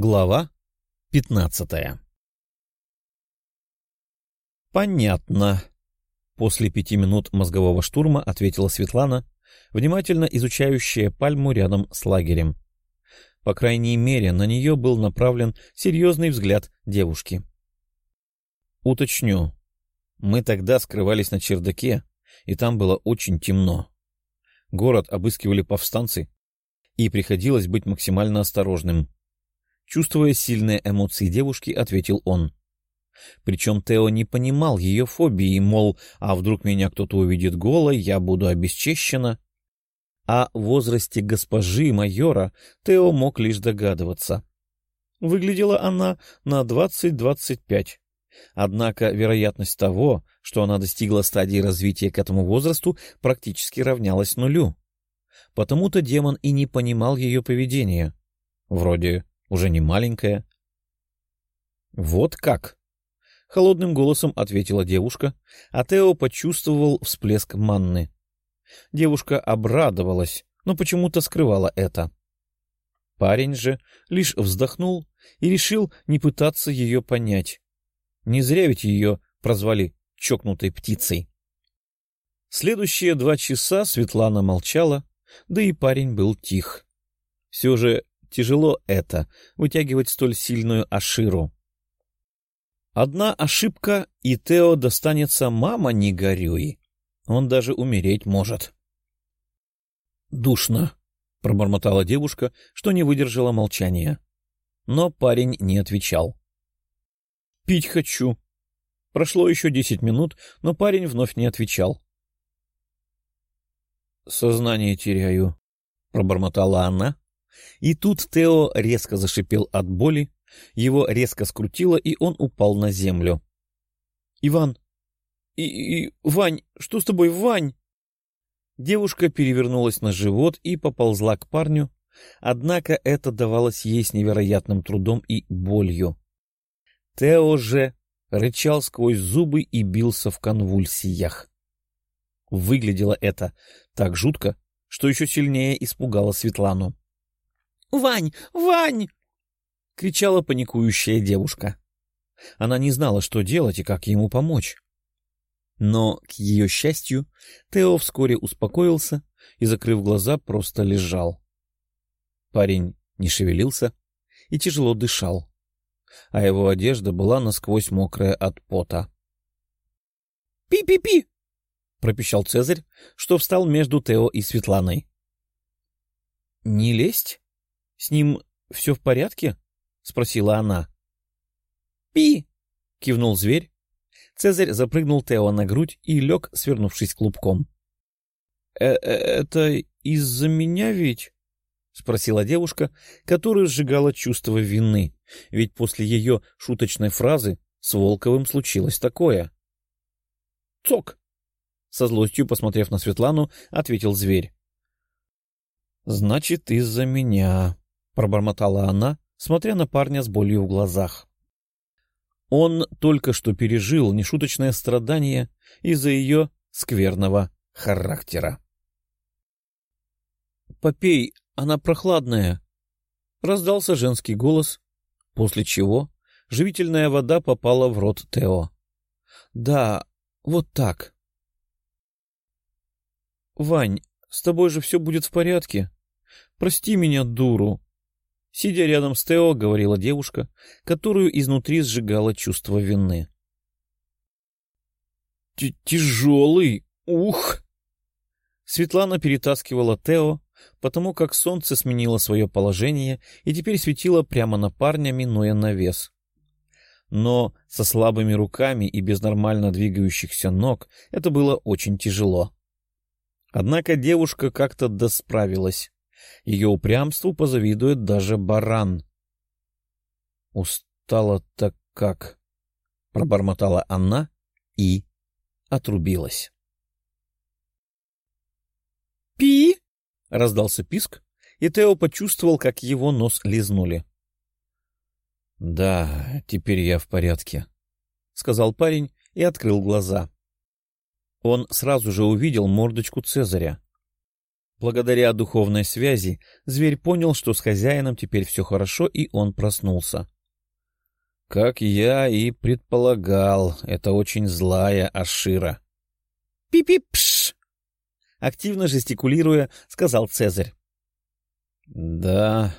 Глава пятнадцатая «Понятно», — после пяти минут мозгового штурма ответила Светлана, внимательно изучающая пальму рядом с лагерем. По крайней мере, на нее был направлен серьезный взгляд девушки. «Уточню. Мы тогда скрывались на чердаке, и там было очень темно. Город обыскивали повстанцы, и приходилось быть максимально осторожным. Чувствуя сильные эмоции девушки, ответил он. Причем Тео не понимал ее фобии, мол, а вдруг меня кто-то увидит голой, я буду обесчещена. О возрасте госпожи майора Тео мог лишь догадываться. Выглядела она на двадцать-двадцать пять. Однако вероятность того, что она достигла стадии развития к этому возрасту, практически равнялась нулю. Потому-то демон и не понимал ее поведения. Вроде уже не маленькая. — Вот как? — холодным голосом ответила девушка, а Тео почувствовал всплеск манны. Девушка обрадовалась, но почему-то скрывала это. Парень же лишь вздохнул и решил не пытаться ее понять. Не зря ведь ее прозвали чокнутой птицей. Следующие два часа Светлана молчала, да и парень был тих. Все же Тяжело это — вытягивать столь сильную Аширу. Одна ошибка, и Тео достанется «мама, не горюй». Он даже умереть может. «Душно», — пробормотала девушка, что не выдержала молчания. Но парень не отвечал. «Пить хочу». Прошло еще десять минут, но парень вновь не отвечал. «Сознание теряю», — пробормотала она, и тут Тео резко зашипел от боли, его резко скрутило, и он упал на землю. — Иван! И, и... Вань! Что с тобой, Вань? Девушка перевернулась на живот и поползла к парню, однако это давалось ей с невероятным трудом и болью. Тео же рычал сквозь зубы и бился в конвульсиях. Выглядело это так жутко, что еще сильнее испугало Светлану. «Вань! Вань!» — кричала паникующая девушка. Она не знала, что делать и как ему помочь. Но, к ее счастью, Тео вскоре успокоился и, закрыв глаза, просто лежал. Парень не шевелился и тяжело дышал, а его одежда была насквозь мокрая от пота. «Пи-пи-пи!» — пропищал Цезарь, что встал между Тео и Светланой. «Не лезть?» С ним все в порядке? — спросила она. «Пи!» — кивнул зверь. Цезарь запрыгнул Тео на грудь и лег, свернувшись клубком. «Э -э «Это из-за меня ведь?» — спросила девушка, которая сжигала чувство вины, ведь после ее шуточной фразы с Волковым случилось такое. «Цок!» — со злостью посмотрев на Светлану, ответил зверь. «Значит, из-за меня», пробормотала она, смотря на парня с болью в глазах. Он только что пережил нешуточное страдание из-за ее скверного характера. «Попей, она прохладная!» — раздался женский голос, после чего живительная вода попала в рот Тео. «Да, вот так». «Вань, с тобой же все будет в порядке. Прости меня, дуру!» Сидя рядом с Тео, говорила девушка, которую изнутри сжигало чувство вины. «Тяжелый! Ух!» Светлана перетаскивала Тео, потому как солнце сменило свое положение и теперь светило прямо на парня, минуя навес. Но со слабыми руками и без нормально двигающихся ног это было очень тяжело. Однако девушка как-то досправилась. Ее упрямству позавидует даже баран. «Устала так как?» — пробормотала она и отрубилась. «Пи!» — раздался писк, и Тео почувствовал, как его нос лизнули. «Да, теперь я в порядке», — сказал парень и открыл глаза. Он сразу же увидел мордочку Цезаря. Благодаря духовной связи зверь понял, что с хозяином теперь все хорошо, и он проснулся. Как я и предполагал, это очень злая Ашира. «Пи-пи-пш!» Активно жестикулируя, сказал Цезарь. «Да,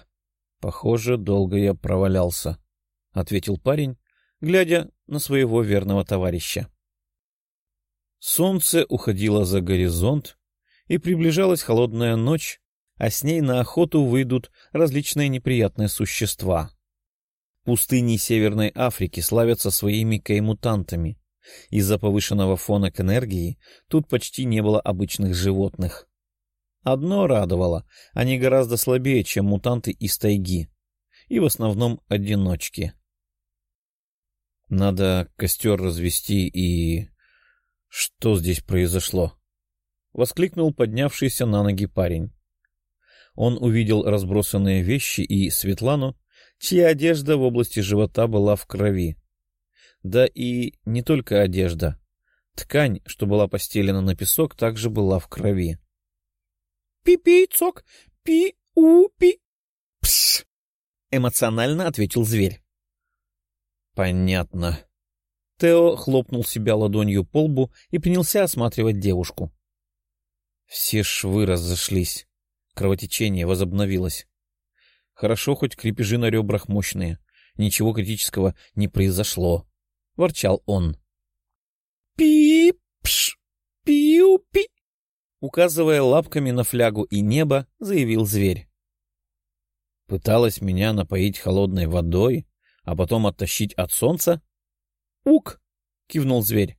похоже, долго я провалялся», — ответил парень, глядя на своего верного товарища. Солнце уходило за горизонт, и приближалась холодная ночь, а с ней на охоту выйдут различные неприятные существа. Пустыни Северной Африки славятся своими каймутантами. Из-за повышенного фона к энергии тут почти не было обычных животных. Одно радовало — они гораздо слабее, чем мутанты из тайги, и в основном одиночки. Надо костер развести и... Что здесь произошло? — воскликнул поднявшийся на ноги парень. Он увидел разбросанные вещи и Светлану, чья одежда в области живота была в крови. Да и не только одежда. Ткань, что была постелена на песок, также была в крови. «Пи-пи-цок! Пи-у-пи!» «Пс!» — эмоционально ответил зверь. «Понятно». Тео хлопнул себя ладонью по лбу и принялся осматривать девушку. Все швы разошлись. Кровотечение возобновилось. Хорошо, хоть крепежи на ребрах мощные. Ничего критического не произошло. Ворчал он. «Пи-пш! Пиу-пи!» Указывая лапками на флягу и небо, заявил зверь. Пыталась меня напоить холодной водой, а потом оттащить от солнца? «Ук!» — кивнул зверь.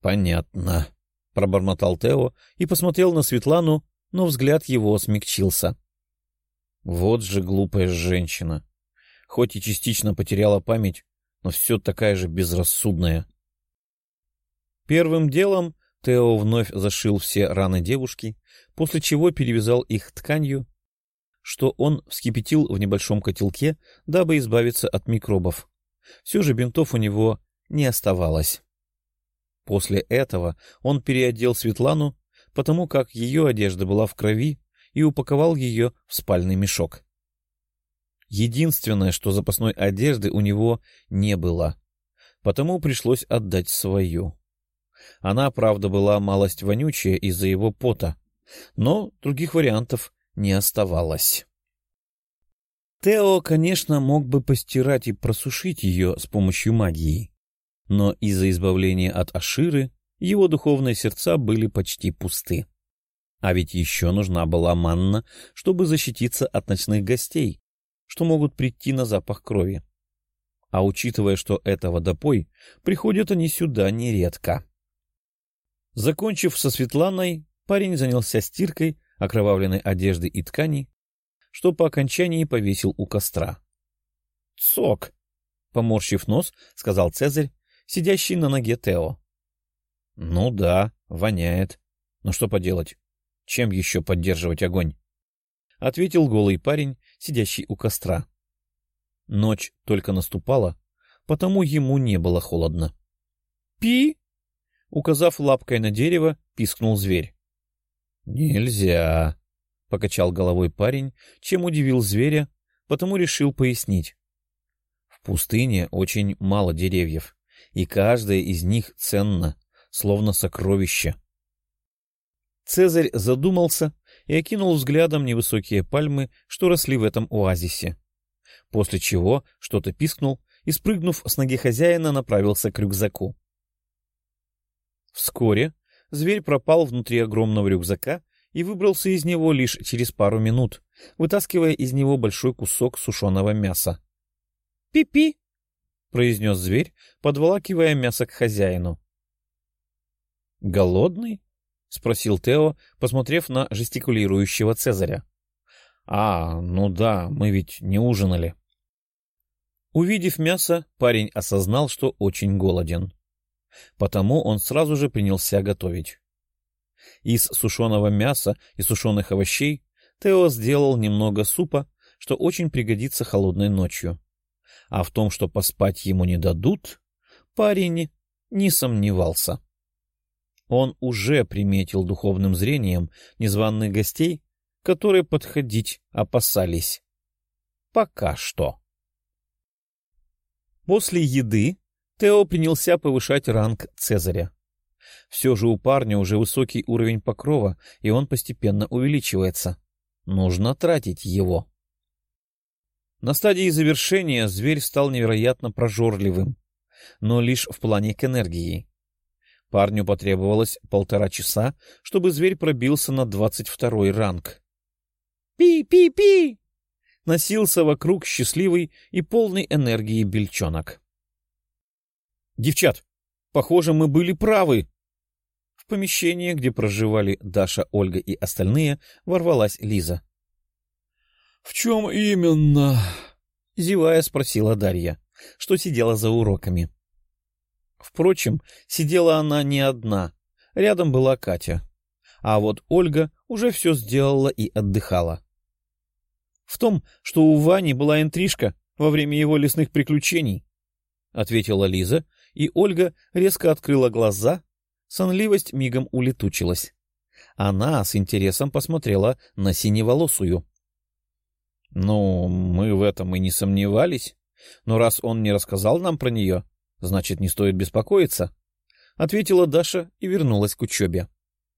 «Понятно», пробормотал Тео и посмотрел на Светлану, но взгляд его смягчился. Вот же глупая женщина. Хоть и частично потеряла память, но все такая же безрассудная. Первым делом Тео вновь зашил все раны девушки, после чего перевязал их тканью, что он вскипятил в небольшом котелке, дабы избавиться от микробов. Все же бинтов у него не оставалось. После этого он переодел Светлану, потому как ее одежда была в крови, и упаковал ее в спальный мешок. Единственное, что запасной одежды у него не было, потому пришлось отдать свою. Она, правда, была малость вонючая из-за его пота, но других вариантов не оставалось. Тео, конечно, мог бы постирать и просушить ее с помощью магии, но из-за избавления от Аширы его духовные сердца были почти пусты. А ведь еще нужна была манна, чтобы защититься от ночных гостей, что могут прийти на запах крови. А учитывая, что это водопой, приходят они сюда нередко. Закончив со Светланой, парень занялся стиркой окровавленной одежды и ткани, что по окончании повесил у костра. «Цок!» — поморщив нос, сказал Цезарь сидящий на ноге Тео. — Ну да, воняет. Но что поделать? Чем еще поддерживать огонь? — ответил голый парень, сидящий у костра. Ночь только наступала, потому ему не было холодно. «Пи!» — указав лапкой на дерево, пискнул зверь. «Нельзя!» — покачал головой парень, чем удивил зверя, потому решил пояснить. «В пустыне очень мало деревьев и каждая из них ценна, словно сокровище. Цезарь задумался и окинул взглядом невысокие пальмы, что росли в этом оазисе. После чего что-то пискнул и, спрыгнув с ноги хозяина, направился к рюкзаку. Вскоре зверь пропал внутри огромного рюкзака и выбрался из него лишь через пару минут, вытаскивая из него большой кусок сушеного мяса. «Пи-пи!» — произнес зверь, подволакивая мясо к хозяину. «Голодный?» — спросил Тео, посмотрев на жестикулирующего Цезаря. «А, ну да, мы ведь не ужинали». Увидев мясо, парень осознал, что очень голоден. Потому он сразу же принялся готовить. Из сушеного мяса и сушеных овощей Тео сделал немного супа, что очень пригодится холодной ночью а в том, что поспать ему не дадут, парень не сомневался. Он уже приметил духовным зрением незваных гостей, которые подходить опасались. Пока что. После еды Тео принялся повышать ранг Цезаря. Все же у парня уже высокий уровень покрова, и он постепенно увеличивается. Нужно тратить его. На стадии завершения зверь стал невероятно прожорливым, но лишь в плане к энергии. Парню потребовалось полтора часа, чтобы зверь пробился на двадцать второй ранг. «Пи-пи-пи!» — носился вокруг счастливый и полный энергии бельчонок. «Девчат, похоже, мы были правы!» В помещение, где проживали Даша, Ольга и остальные, ворвалась Лиза. «В чем именно?» — зевая спросила Дарья, что сидела за уроками. Впрочем, сидела она не одна, рядом была Катя. А вот Ольга уже все сделала и отдыхала. В том, что у Вани была интрижка во время его лесных приключений, — ответила Лиза, и Ольга резко открыла глаза, сонливость мигом улетучилась. Она с интересом посмотрела на синеволосую. — Ну, мы в этом и не сомневались. Но раз он не рассказал нам про нее, значит, не стоит беспокоиться, — ответила Даша и вернулась к учебе.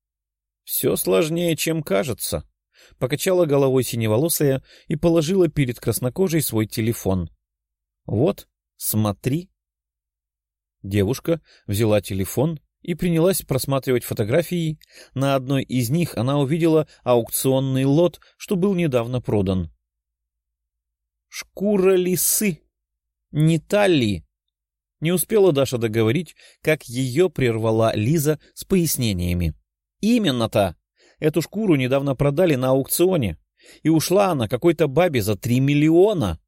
— Все сложнее, чем кажется, — покачала головой синеволосая и положила перед краснокожей свой телефон. — Вот, смотри. Девушка взяла телефон и принялась просматривать фотографии. На одной из них она увидела аукционный лот, что был недавно продан. «Шкура лисы! Не та ли?» Не успела Даша договорить, как ее прервала Лиза с пояснениями. «Именно-то! Эту шкуру недавно продали на аукционе, и ушла она какой-то бабе за три миллиона.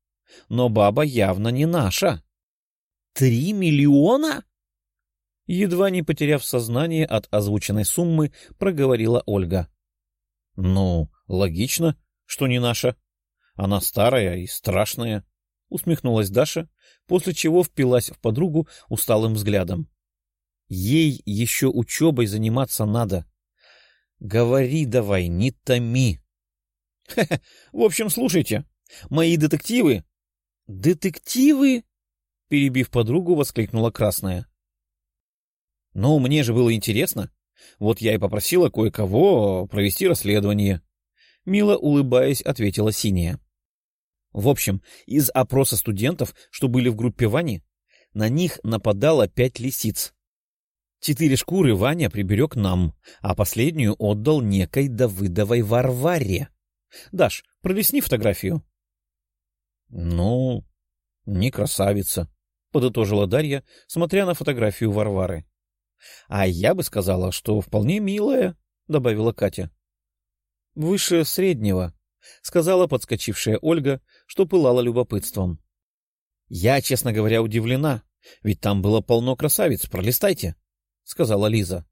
Но баба явно не наша». «Три миллиона?» Едва не потеряв сознание от озвученной суммы, проговорила Ольга. «Ну, логично, что не наша. Она старая и страшная», — усмехнулась Даша, после чего впилась в подругу усталым взглядом. Ей еще учебой заниматься надо. Говори давай, не томи. — В общем, слушайте, мои детективы... — Детективы? — перебив подругу, воскликнула Красная. — Ну, мне же было интересно. Вот я и попросила кое-кого провести расследование. Мило улыбаясь, ответила Синяя. В общем, из опроса студентов, что были в группе Вани, на них нападало пять лисиц. Четыре шкуры Ваня приберег нам, а последнюю отдал некой Давыдовой Варваре. Даш, пролесни фотографию. — Ну, не красавица, — подытожила Дарья, смотря на фотографию Варвары. — А я бы сказала, что вполне милая, — добавила Катя. — Выше среднего, — сказала подскочившая Ольга, что пылала любопытством. — Я, честно говоря, удивлена, ведь там было полно красавиц, пролистайте, — сказала Лиза.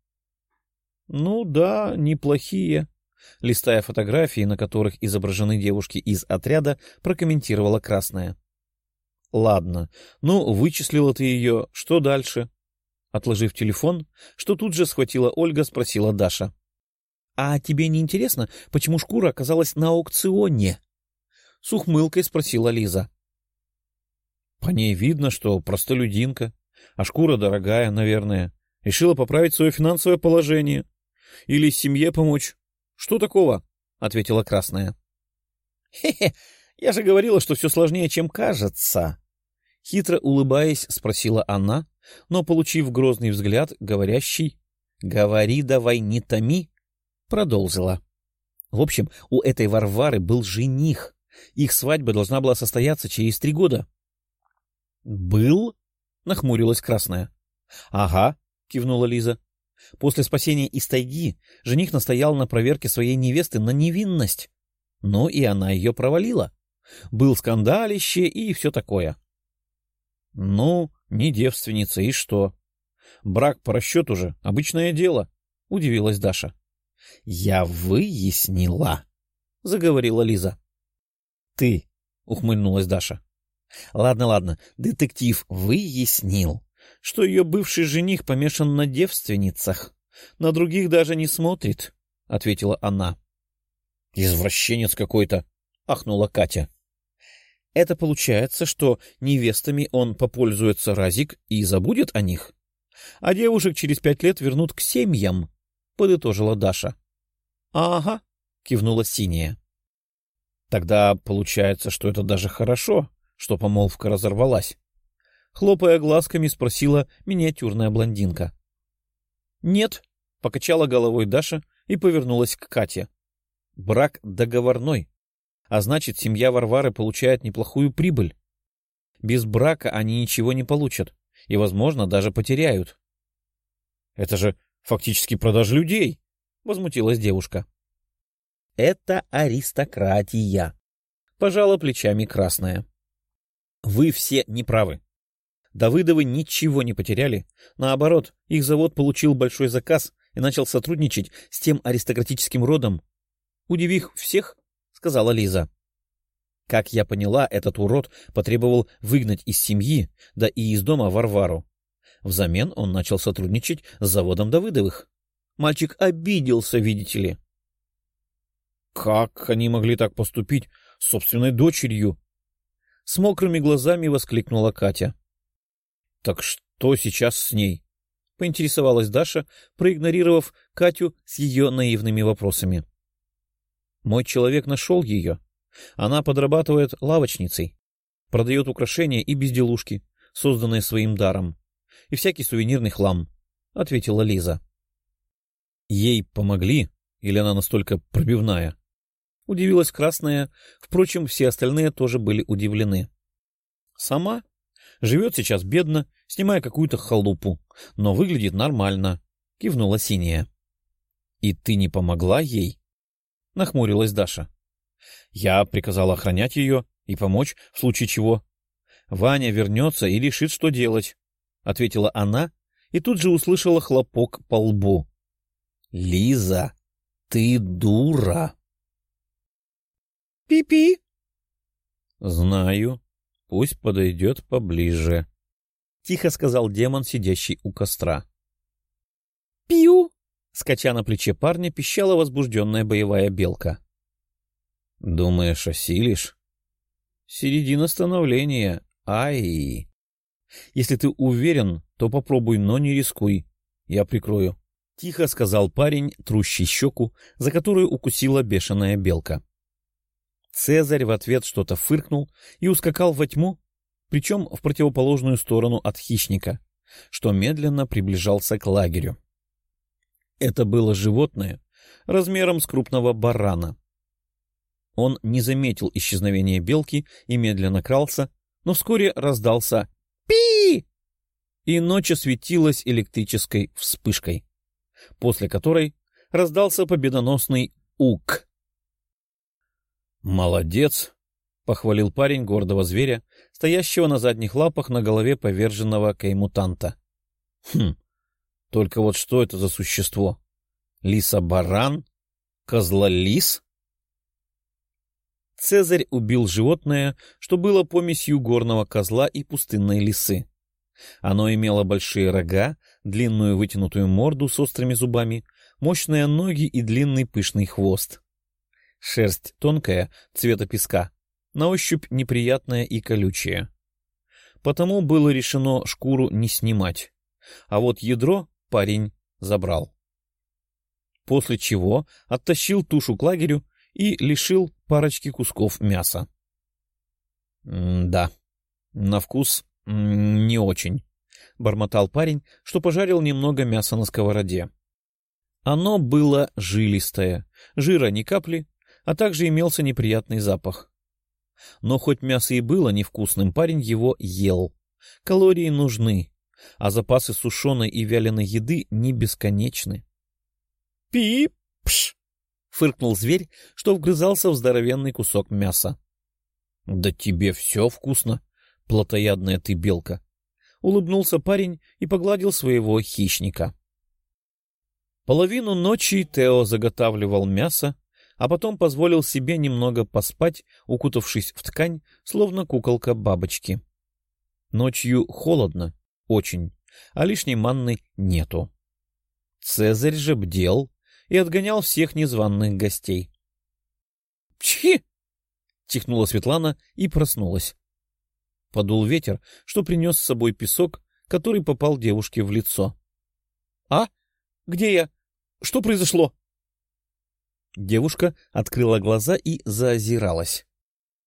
— Ну да, неплохие, — листая фотографии, на которых изображены девушки из отряда, прокомментировала Красная. — Ладно, ну, вычислила ты ее, что дальше? Отложив телефон, что тут же схватила Ольга, спросила Даша. — «А тебе не интересно, почему шкура оказалась на аукционе?» — с ухмылкой спросила Лиза. «По ней видно, что простолюдинка, а шкура дорогая, наверное. Решила поправить свое финансовое положение. Или семье помочь. Что такого?» — ответила Красная. «Хе-хе, я же говорила, что все сложнее, чем кажется». Хитро улыбаясь, спросила она, но, получив грозный взгляд, говорящий «Говори давай, не томи», продолжила. В общем, у этой Варвары был жених. Их свадьба должна была состояться через три года. — Был? — нахмурилась Красная. — Ага, — кивнула Лиза. После спасения из тайги жених настоял на проверке своей невесты на невинность. Но и она ее провалила. Был скандалище и все такое. — Ну, не девственница, и что? Брак по расчету же, обычное дело, — удивилась Даша. — Я выяснила, — заговорила Лиза. — Ты, — ухмыльнулась Даша. — Ладно, ладно, детектив выяснил, что ее бывший жених помешан на девственницах, На других даже не смотрит, — ответила она. — Извращенец какой-то, — ахнула Катя. — Это получается, что невестами он попользуется разик и забудет о них, а девушек через пять лет вернут к семьям, — подытожила Даша. — Ага, — кивнула Синяя. — Тогда получается, что это даже хорошо, что помолвка разорвалась. Хлопая глазками, спросила миниатюрная блондинка. — Нет, — покачала головой Даша и повернулась к Кате. — Брак договорной, а значит, семья Варвары получает неплохую прибыль. Без брака они ничего не получат и, возможно, даже потеряют. — Это же фактически продажа людей, — возмутилась девушка. — Это аристократия, — пожала плечами красная. — Вы все неправы. Давыдовы ничего не потеряли. Наоборот, их завод получил большой заказ и начал сотрудничать с тем аристократическим родом. Удивив всех, сказала Лиза. Как я поняла, этот урод потребовал выгнать из семьи, да и из дома Варвару. Взамен он начал сотрудничать с заводом Давыдовых. Мальчик обиделся, видите ли. Как они могли так поступить с собственной дочерью? С мокрыми глазами воскликнула Катя. — Так что сейчас с ней? — поинтересовалась Даша, проигнорировав Катю с ее наивными вопросами. — Мой человек нашел ее. Она подрабатывает лавочницей, продает украшения и безделушки, созданные своим даром, и всякий сувенирный хлам, — ответила Лиза. — Ей помогли? Или она настолько пробивная? Удивилась Красная, впрочем, все остальные тоже были удивлены. — Сама Живет сейчас бедно, снимая какую-то халупу, но выглядит нормально, — кивнула Синяя. — И ты не помогла ей? — нахмурилась Даша. — Я приказал охранять ее и помочь, в случае чего. Ваня вернется и решит, что делать, — ответила она и тут же услышала хлопок по лбу. — Лиза, ты дура! «Пи — Знаю, Пусть подойдет поближе, — тихо сказал демон, сидящий у костра. «Пью!» — скача на плече парня, пищала возбужденная боевая белка. «Думаешь, осилишь?» «Середина становления. Ай!» «Если ты уверен, то попробуй, но не рискуй. Я прикрою», — тихо сказал парень, трущий щеку, за которую укусила бешеная белка. Цезарь в ответ что-то фыркнул и ускакал во тьму, причем в противоположную сторону от хищника, что медленно приближался к лагерю. Это было животное размером с крупного барана. Он не заметил исчезновения белки и медленно крался, но вскоре раздался «Пи!» и ночь осветилась электрической вспышкой, после которой раздался победоносный «Ук!» «Молодец!» — похвалил парень гордого зверя, стоящего на задних лапах на голове поверженного каймутанта. «Хм, только вот что это за существо? Лиса-баран? Козла-лис?» Цезарь убил животное, что было помесью горного козла и пустынной лисы. Оно имело большие рога, длинную вытянутую морду с острыми зубами, мощные ноги и длинный пышный хвост. Шерсть тонкая, цвета песка, на ощупь неприятная и колючая. Потому было решено шкуру не снимать, а вот ядро парень забрал. После чего оттащил тушу к лагерю и лишил парочки кусков мяса. — Да, на вкус не очень, — бормотал парень, что пожарил немного мяса на сковороде. Оно было жилистое, жира ни капли, а также имелся неприятный запах. Но хоть мясо и было невкусным, парень его ел. Калории нужны, а запасы сушеной и вяленой еды не бесконечны. «Пи-пш!» — фыркнул зверь, что вгрызался в здоровенный кусок мяса. «Да тебе все вкусно, плотоядная ты белка!» — улыбнулся парень и погладил своего хищника. Половину ночи Тео заготавливал мясо, а потом позволил себе немного поспать, укутавшись в ткань, словно куколка бабочки. Ночью холодно, очень, а лишней манны нету. Цезарь же бдел и отгонял всех незваных гостей. «Чхи!» — чихнула Светлана и проснулась. Подул ветер, что принес с собой песок, который попал девушке в лицо. «А? Где я? Что произошло?» Девушка открыла глаза и заозиралась.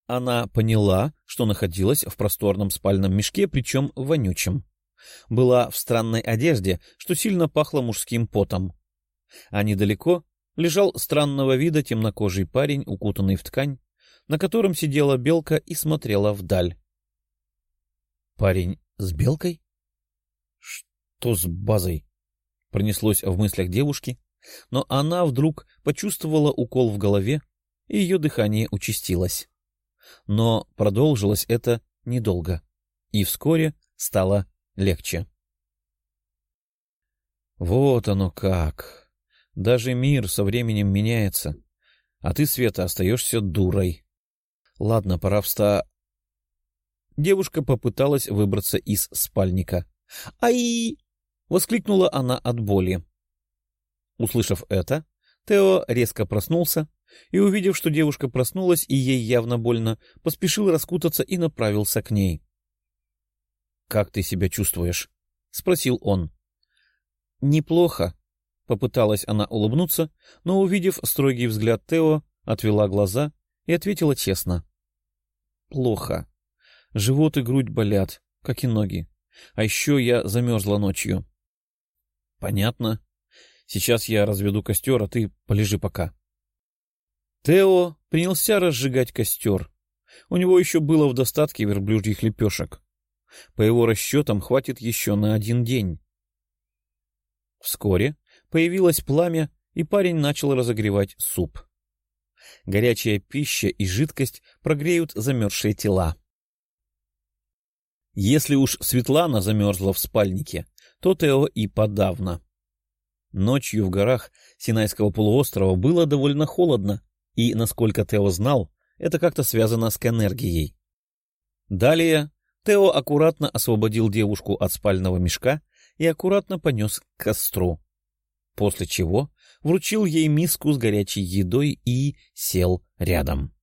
Она поняла, что находилась в просторном спальном мешке, причем вонючем. Была в странной одежде, что сильно пахло мужским потом. А недалеко лежал странного вида темнокожий парень, укутанный в ткань, на котором сидела белка и смотрела вдаль. Парень с белкой? Что с базой? Пронеслось в мыслях девушки, но она вдруг почувствовала укол в голове, и ее дыхание участилось. Но продолжилось это недолго, и вскоре стало легче. Вот оно как. Даже мир со временем меняется, а ты, Света, остаешься дурой. Ладно, пора вста... Девушка попыталась выбраться из спальника. «Ай!» — воскликнула она от боли. Услышав это, Тео резко проснулся и, увидев, что девушка проснулась и ей явно больно, поспешил раскутаться и направился к ней. — Как ты себя чувствуешь? — спросил он. — Неплохо, — попыталась она улыбнуться, но, увидев строгий взгляд Тео, отвела глаза и ответила честно. — Плохо. Живот и грудь болят, как и ноги. А еще я замерзла ночью. — Понятно. Сейчас я разведу костер, а ты полежи пока. Тео принялся разжигать костер. У него еще было в достатке верблюжьих лепешек. По его расчетам хватит еще на один день. Вскоре появилось пламя, и парень начал разогревать суп. Горячая пища и жидкость прогреют замерзшие тела. Если уж Светлана замерзла в спальнике, то Тео и подавно. Ночью в горах Синайского полуострова было довольно холодно, и, насколько Тео знал, это как-то связано с энергией. Далее Тео аккуратно освободил девушку от спального мешка и аккуратно понес к костру, после чего вручил ей миску с горячей едой и сел рядом.